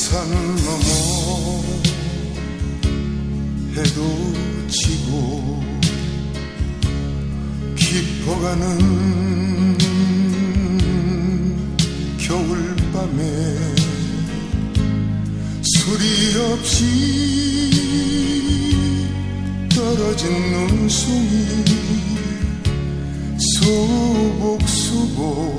산 넘어 해도 지고 깊어가는 겨울밤에 소리 없이 떨어진 눈송이 소복소복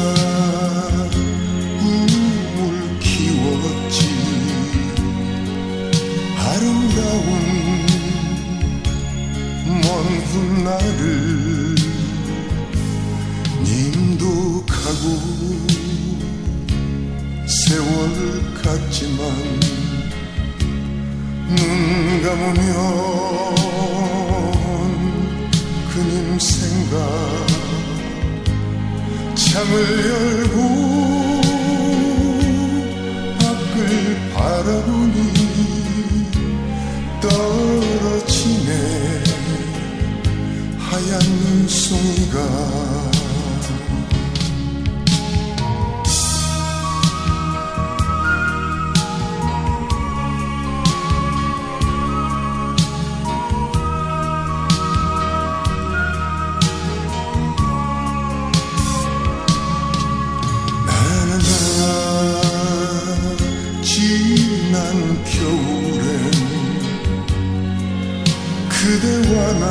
먼 훗날을 님도 가고 세월 같지만 눈 감으면 그님 생각 창을 열고 그대와 나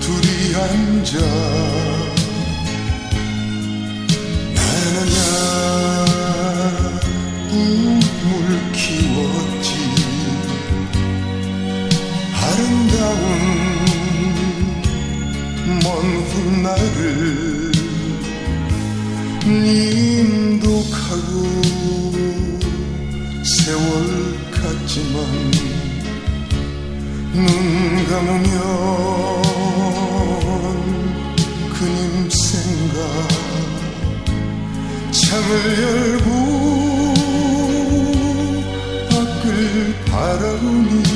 둘이 앉아 나나나 꿈을 키웠지. 아름다운 먼 훗날을 님도 가고 세월 같지만 눈 감으면 그님 생각 창을 열고 밖을 바라보니